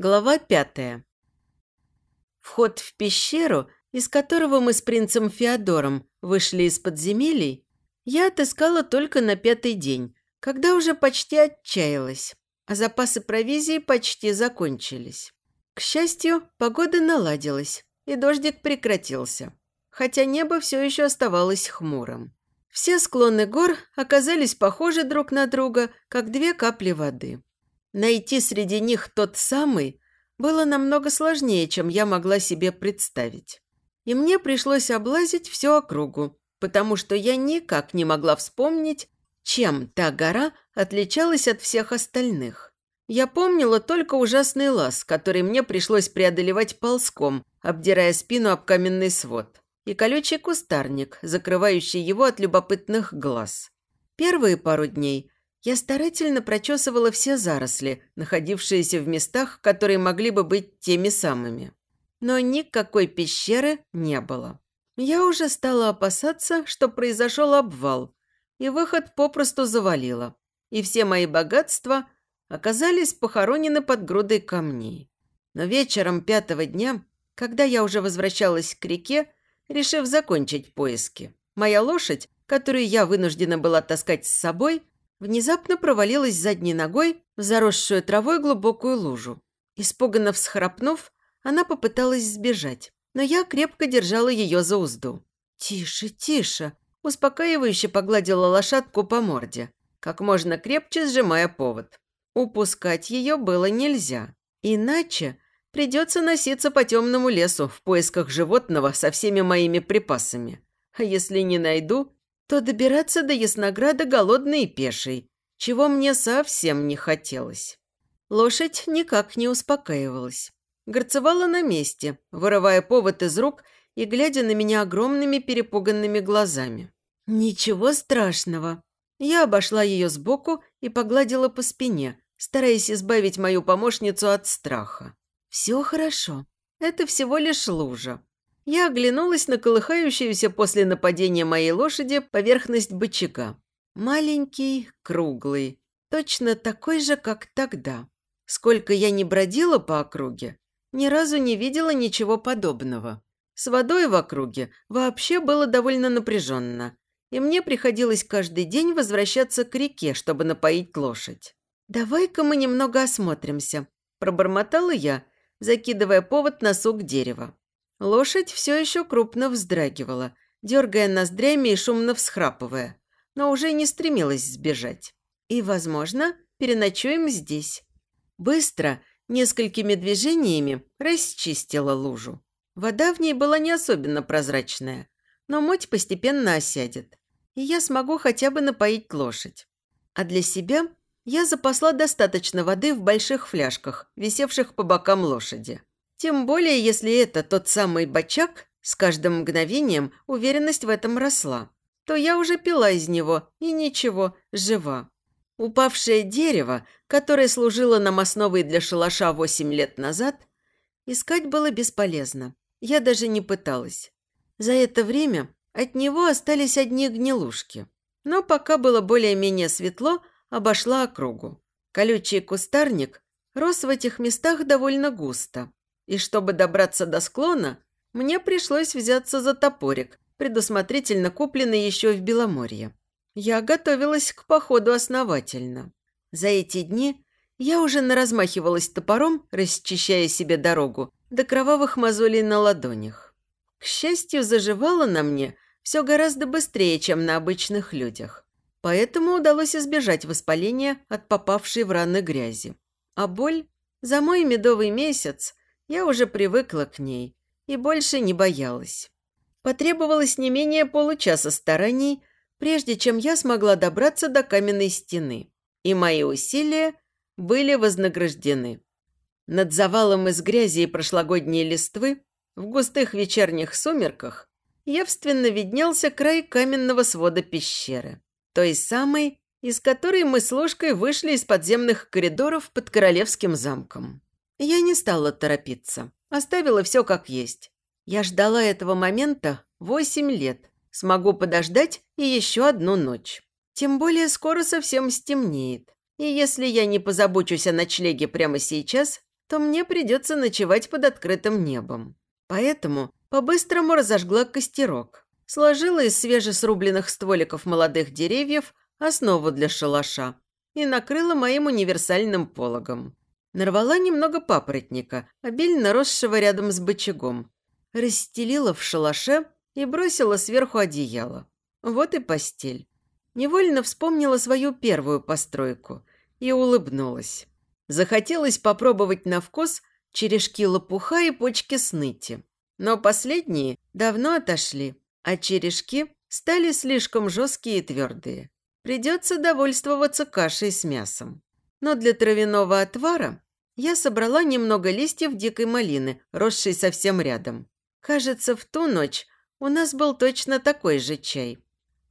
Глава пятая. Вход в пещеру, из которого мы с принцем Феодором вышли из подземелий, я отыскала только на пятый день, когда уже почти отчаялась, а запасы провизии почти закончились. К счастью, погода наладилась, и дождик прекратился, хотя небо все еще оставалось хмурым. Все склоны гор оказались похожи друг на друга, как две капли воды. Найти среди них тот самый было намного сложнее, чем я могла себе представить. И мне пришлось облазить всю округу, потому что я никак не могла вспомнить, чем та гора отличалась от всех остальных. Я помнила только ужасный лаз, который мне пришлось преодолевать ползком, обдирая спину об каменный свод, и колючий кустарник, закрывающий его от любопытных глаз. Первые пару дней я старательно прочесывала все заросли, находившиеся в местах, которые могли бы быть теми самыми. Но никакой пещеры не было. Я уже стала опасаться, что произошел обвал, и выход попросту завалило, и все мои богатства оказались похоронены под грудой камней. Но вечером пятого дня, когда я уже возвращалась к реке, решив закончить поиски, моя лошадь, которую я вынуждена была таскать с собой, внезапно провалилась задней ногой в заросшую травой глубокую лужу. Испуганно всхрапнув, она попыталась сбежать, но я крепко держала ее за узду. «Тише, тише!» – успокаивающе погладила лошадку по морде, как можно крепче сжимая повод. Упускать ее было нельзя, иначе придется носиться по темному лесу в поисках животного со всеми моими припасами. А если не найду, то добираться до Яснограда голодной и пешей, чего мне совсем не хотелось. Лошадь никак не успокаивалась. Горцевала на месте, вырывая повод из рук и глядя на меня огромными перепуганными глазами. «Ничего страшного». Я обошла ее сбоку и погладила по спине, стараясь избавить мою помощницу от страха. «Все хорошо. Это всего лишь лужа. Я оглянулась на колыхающуюся после нападения моей лошади поверхность бычага. Маленький, круглый, точно такой же, как тогда. Сколько я не бродила по округе, ни разу не видела ничего подобного. С водой в округе вообще было довольно напряженно, и мне приходилось каждый день возвращаться к реке, чтобы напоить лошадь. «Давай-ка мы немного осмотримся», – пробормотала я, закидывая повод на сук дерева. Лошадь все еще крупно вздрагивала, дергая ноздрями и шумно всхрапывая, но уже не стремилась сбежать. И, возможно, переночуем здесь. Быстро, несколькими движениями, расчистила лужу. Вода в ней была не особенно прозрачная, но муть постепенно осядет, и я смогу хотя бы напоить лошадь. А для себя я запасла достаточно воды в больших фляжках, висевших по бокам лошади. Тем более, если это тот самый бачак, с каждым мгновением уверенность в этом росла, то я уже пила из него, и ничего, жива. Упавшее дерево, которое служило нам основой для шалаша восемь лет назад, искать было бесполезно. Я даже не пыталась. За это время от него остались одни гнилушки. Но пока было более-менее светло, обошла округу. Колючий кустарник рос в этих местах довольно густо. И чтобы добраться до склона, мне пришлось взяться за топорик, предусмотрительно купленный еще в Беломорье. Я готовилась к походу основательно. За эти дни я уже наразмахивалась топором, расчищая себе дорогу, до кровавых мозолей на ладонях. К счастью, заживало на мне все гораздо быстрее, чем на обычных людях. Поэтому удалось избежать воспаления от попавшей в раны грязи. А боль за мой медовый месяц я уже привыкла к ней и больше не боялась. Потребовалось не менее получаса стараний, прежде чем я смогла добраться до каменной стены, и мои усилия были вознаграждены. Над завалом из грязи и прошлогодней листвы в густых вечерних сумерках явственно виднелся край каменного свода пещеры, той самой, из которой мы с ложкой вышли из подземных коридоров под королевским замком. Я не стала торопиться. Оставила все как есть. Я ждала этого момента восемь лет. Смогу подождать и еще одну ночь. Тем более скоро совсем стемнеет. И если я не позабочусь о ночлеге прямо сейчас, то мне придется ночевать под открытым небом. Поэтому по-быстрому разожгла костерок, сложила из свежесрубленных стволиков молодых деревьев основу для шалаша и накрыла моим универсальным пологом. Нарвала немного папоротника, обильно росшего рядом с бычагом. Расстелила в шалаше и бросила сверху одеяло. Вот и постель. Невольно вспомнила свою первую постройку и улыбнулась. Захотелось попробовать на вкус черешки лопуха и почки сныти. Но последние давно отошли, а черешки стали слишком жесткие и твердые. Придется довольствоваться кашей с мясом. Но для травяного отвара я собрала немного листьев дикой малины, росшей совсем рядом. Кажется, в ту ночь у нас был точно такой же чай.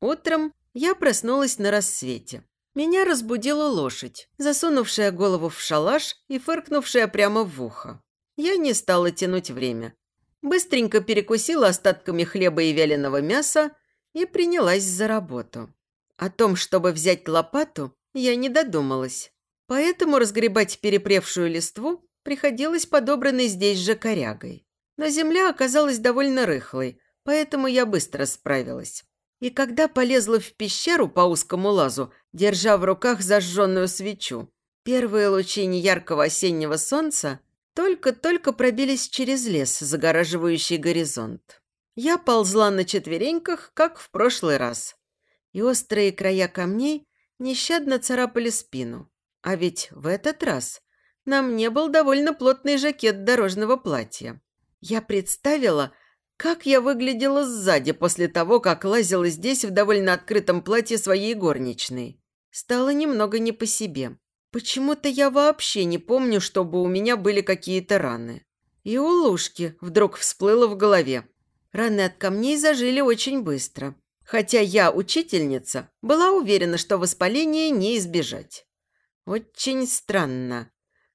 Утром я проснулась на рассвете. Меня разбудила лошадь, засунувшая голову в шалаш и фыркнувшая прямо в ухо. Я не стала тянуть время. Быстренько перекусила остатками хлеба и вяленого мяса и принялась за работу. О том, чтобы взять лопату, я не додумалась. Поэтому разгребать перепревшую листву приходилось подобранной здесь же корягой. Но земля оказалась довольно рыхлой, поэтому я быстро справилась. И когда полезла в пещеру по узкому лазу, держа в руках зажженную свечу, первые лучи неяркого осеннего солнца только-только пробились через лес, загораживающий горизонт. Я ползла на четвереньках, как в прошлый раз. И острые края камней нещадно царапали спину. А ведь в этот раз на мне был довольно плотный жакет дорожного платья. Я представила, как я выглядела сзади после того, как лазила здесь в довольно открытом платье своей горничной. Стало немного не по себе. Почему-то я вообще не помню, чтобы у меня были какие-то раны. И у Лушки вдруг всплыло в голове. Раны от камней зажили очень быстро. Хотя я, учительница, была уверена, что воспаление не избежать. Очень странно.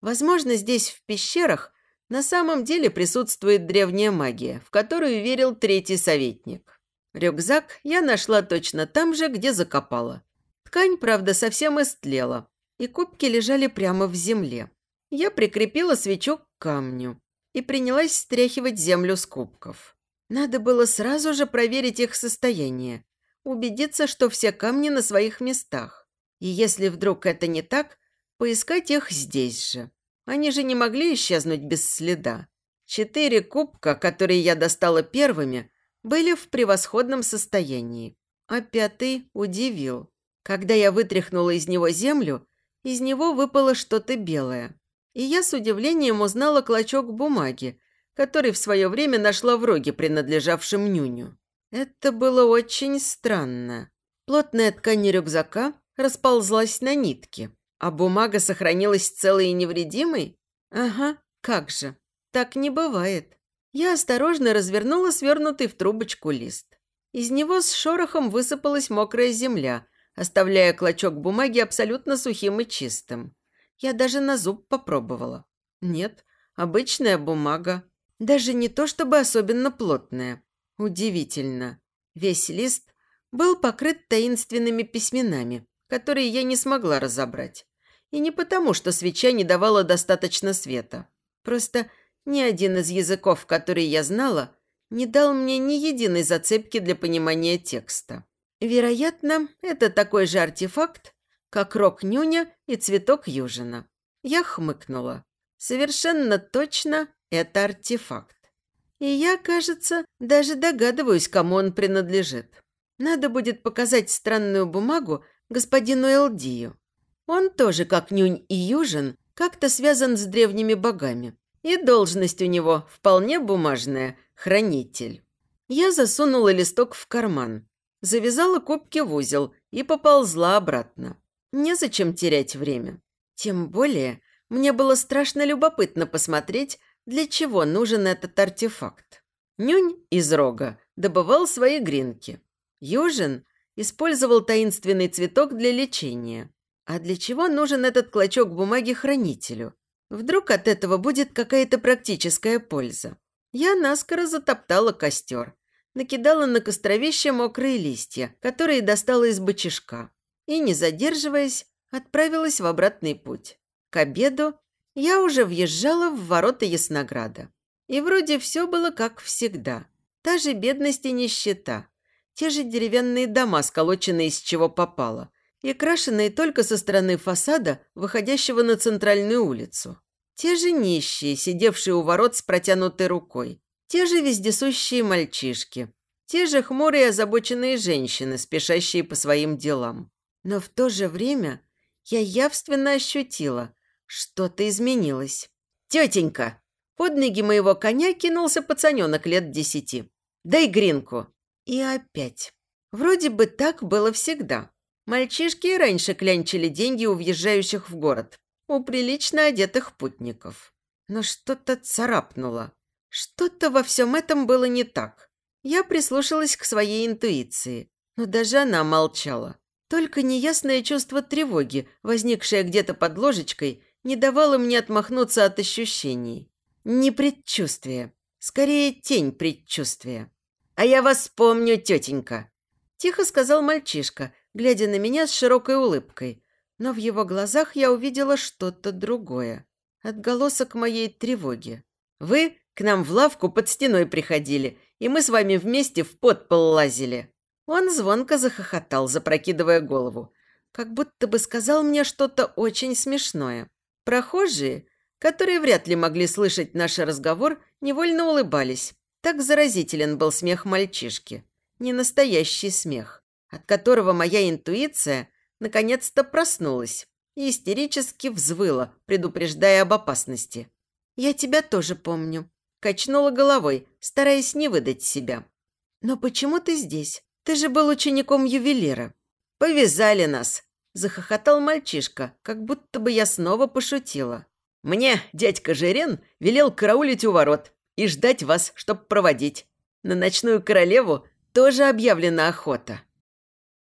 Возможно, здесь, в пещерах, на самом деле присутствует древняя магия, в которую верил третий советник. Рюкзак я нашла точно там же, где закопала. Ткань, правда, совсем истлела, и кубки лежали прямо в земле. Я прикрепила свечу к камню и принялась стряхивать землю с кубков. Надо было сразу же проверить их состояние, убедиться, что все камни на своих местах. И если вдруг это не так, поискать их здесь же. Они же не могли исчезнуть без следа. Четыре кубка, которые я достала первыми, были в превосходном состоянии. А пятый удивил. Когда я вытряхнула из него землю, из него выпало что-то белое. И я с удивлением узнала клочок бумаги, который в свое время нашла в роге, принадлежавшем нюню. Это было очень странно. Плотная ткань рюкзака расползлась на нитке, а бумага сохранилась целой и невредимой? Ага, как же. Так не бывает. Я осторожно развернула свернутый в трубочку лист. Из него с шорохом высыпалась мокрая земля, оставляя клочок бумаги абсолютно сухим и чистым. Я даже на зуб попробовала. Нет, обычная бумага. Даже не то чтобы особенно плотная. Удивительно. Весь лист был покрыт таинственными письменами, которые я не смогла разобрать. И не потому, что свеча не давала достаточно света. Просто ни один из языков, которые я знала, не дал мне ни единой зацепки для понимания текста. Вероятно, это такой же артефакт, как рог нюня и цветок южина. Я хмыкнула. Совершенно точно это артефакт. И я, кажется, даже догадываюсь, кому он принадлежит. Надо будет показать странную бумагу господину Элдию. Он тоже, как Нюнь и Южин, как-то связан с древними богами. И должность у него вполне бумажная – хранитель. Я засунула листок в карман, завязала кубки в узел и поползла обратно. Незачем терять время. Тем более, мне было страшно любопытно посмотреть, для чего нужен этот артефакт. Нюнь из рога добывал свои гринки. Южин использовал таинственный цветок для лечения. А для чего нужен этот клочок бумаги хранителю? Вдруг от этого будет какая-то практическая польза? Я наскоро затоптала костер, накидала на костровище мокрые листья, которые достала из бочишка, и, не задерживаясь, отправилась в обратный путь. К обеду я уже въезжала в ворота Яснограда. И вроде все было как всегда. Та же бедность и нищета. Те же деревянные дома, сколоченные из чего попало. И крашенные только со стороны фасада, выходящего на центральную улицу. Те же нищие, сидевшие у ворот с протянутой рукой. Те же вездесущие мальчишки. Те же хмурые озабоченные женщины, спешащие по своим делам. Но в то же время я явственно ощутила, что-то изменилось. «Тетенька!» Под ноги моего коня кинулся пацаненок лет десяти. «Дай гринку!» И опять. Вроде бы так было всегда. Мальчишки и раньше клянчили деньги у въезжающих в город, у прилично одетых путников. Но что-то царапнуло. Что-то во всем этом было не так. Я прислушалась к своей интуиции, но даже она молчала. Только неясное чувство тревоги, возникшее где-то под ложечкой, не давало мне отмахнуться от ощущений. Не предчувствие, скорее тень предчувствия. «А я вас помню, тетенька!» Тихо сказал мальчишка, глядя на меня с широкой улыбкой. Но в его глазах я увидела что-то другое. Отголосок моей тревоги. «Вы к нам в лавку под стеной приходили, и мы с вами вместе в подпол лазили». Он звонко захохотал, запрокидывая голову, как будто бы сказал мне что-то очень смешное. Прохожие, которые вряд ли могли слышать наш разговор, невольно улыбались. Так заразителен был смех мальчишки. Не настоящий смех, от которого моя интуиция наконец-то проснулась и истерически взвыла, предупреждая об опасности. «Я тебя тоже помню», – качнула головой, стараясь не выдать себя. «Но почему ты здесь? Ты же был учеником ювелира. Повязали нас, захохотал мальчишка, как будто бы я снова пошутила. Мне дядька Жирен велел караулить у ворот и ждать вас, чтоб проводить. На ночную королеву тоже объявлена охота.